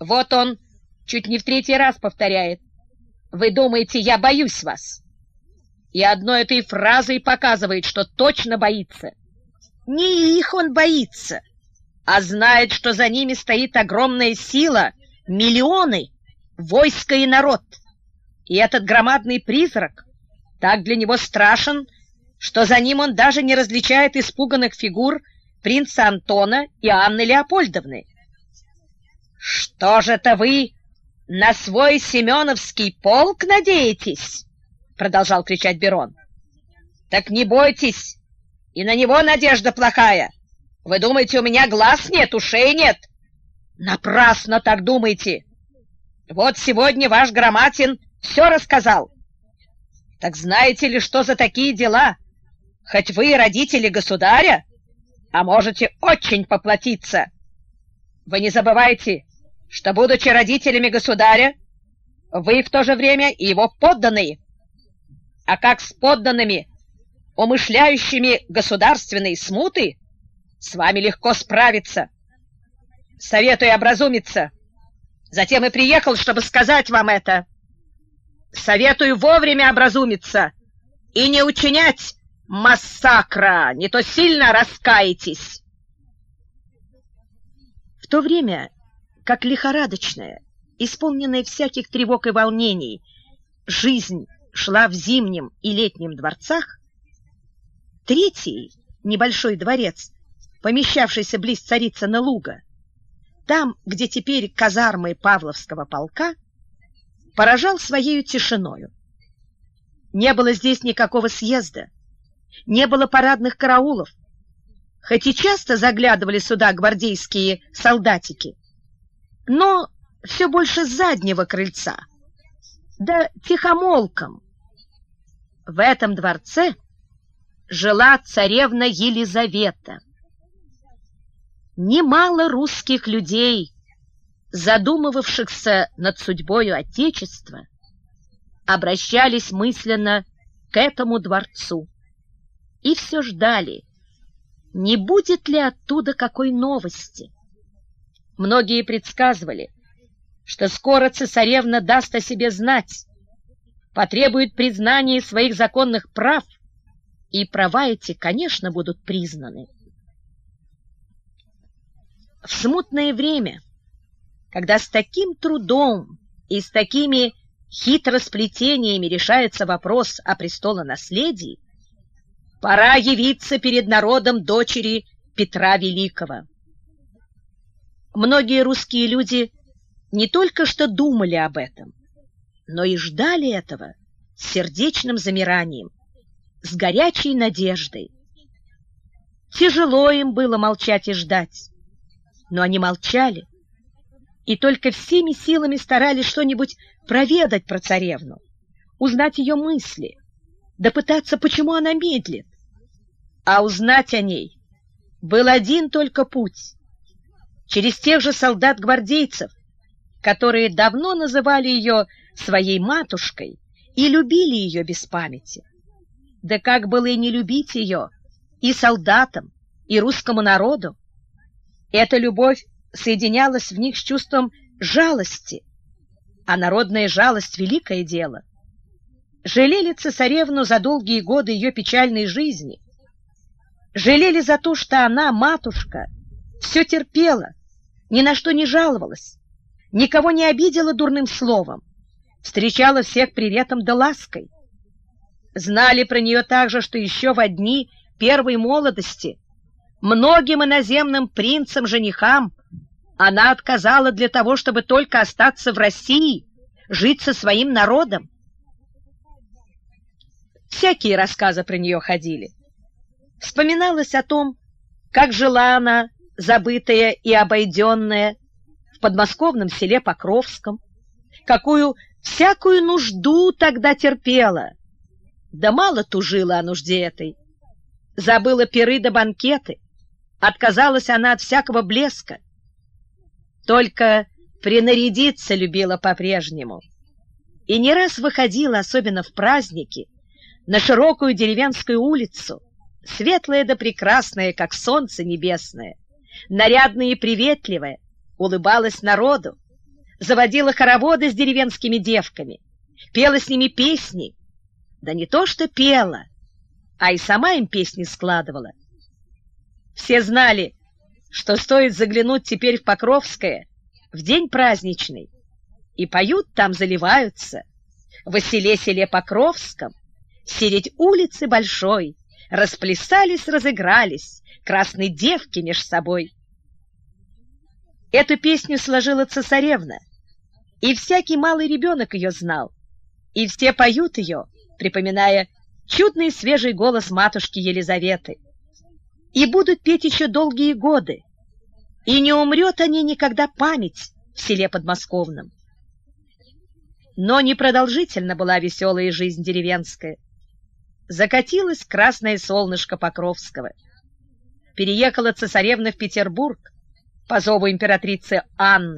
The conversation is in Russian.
Вот он чуть не в третий раз повторяет. Вы думаете, я боюсь вас? И одной этой фразой показывает, что точно боится. Не их он боится, а знает, что за ними стоит огромная сила, миллионы, войско и народ. И этот громадный призрак так для него страшен, что за ним он даже не различает испуганных фигур принца Антона и Анны Леопольдовны. «Что же это вы на свой Семеновский полк надеетесь?» — продолжал кричать Берон. «Так не бойтесь, и на него надежда плохая. Вы думаете, у меня глаз нет, ушей нет? Напрасно так думаете. Вот сегодня ваш Громатин все рассказал. Так знаете ли, что за такие дела? Хоть вы и родители государя, а можете очень поплатиться. Вы не забывайте, что, будучи родителями государя, вы в то же время и его подданные. А как с подданными, умышляющими государственные смуты, с вами легко справиться. Советую образумиться. Затем и приехал, чтобы сказать вам это. Советую вовремя образумиться и не учинять массакра, не то сильно раскаетесь. В то время, как лихорадочная, исполненная всяких тревог и волнений, жизнь шла в зимнем и летнем дворцах, третий небольшой дворец, помещавшийся близ Царицына луга, там, где теперь казармы Павловского полка, поражал своей тишиною. Не было здесь никакого съезда, не было парадных караулов, хоть и часто заглядывали сюда гвардейские солдатики, но все больше заднего крыльца, да тихомолком. В этом дворце жила царевна Елизавета. Немало русских людей, задумывавшихся над судьбою Отечества, обращались мысленно к этому дворцу и все ждали, не будет ли оттуда какой новости. Многие предсказывали, что скоро цесаревна даст о себе знать, потребует признания своих законных прав, и права эти, конечно, будут признаны. В смутное время, когда с таким трудом и с такими хитросплетениями решается вопрос о престолонаследии, Пора явиться перед народом дочери Петра Великого. Многие русские люди не только что думали об этом, но и ждали этого с сердечным замиранием, с горячей надеждой. Тяжело им было молчать и ждать, но они молчали и только всеми силами старались что-нибудь проведать про царевну, узнать ее мысли, допытаться, почему она медлит. А узнать о ней был один только путь — через тех же солдат-гвардейцев, которые давно называли ее своей матушкой и любили ее без памяти. Да как было и не любить ее и солдатам, и русскому народу? Эта любовь соединялась в них с чувством жалости, а народная жалость — великое дело. Жалели цесаревну за долгие годы ее печальной жизни — Жалели за то, что она, матушка, все терпела, ни на что не жаловалась, никого не обидела дурным словом, встречала всех приветом да лаской. Знали про нее также, что еще в одни первой молодости многим иноземным принцам-женихам она отказала для того, чтобы только остаться в России, жить со своим народом. Всякие рассказы про нее ходили. Вспоминалось о том, как жила она, забытая и обойденная, в подмосковном селе Покровском, какую всякую нужду тогда терпела. Да мало тужила о нужде этой. Забыла пиры да банкеты, отказалась она от всякого блеска. Только принарядиться любила по-прежнему. И не раз выходила, особенно в праздники, на широкую деревенскую улицу, светлая да прекрасная, как солнце небесное, нарядная и приветливая, улыбалась народу, заводила хороводы с деревенскими девками, пела с ними песни. Да не то что пела, а и сама им песни складывала. Все знали, что стоит заглянуть теперь в Покровское в день праздничный, и поют там, заливаются. В селе-селе Покровском, середь улицы большой, расплясались, разыгрались красные девки меж собой. Эту песню сложила цесаревна, и всякий малый ребенок ее знал, и все поют ее, припоминая чудный свежий голос матушки Елизаветы. И будут петь еще долгие годы, и не умрет о ней никогда память в селе подмосковном. Но непродолжительно была веселая жизнь деревенская. Закатилось красное солнышко Покровского. Переехала цесаревна в Петербург по зову императрицы Анны.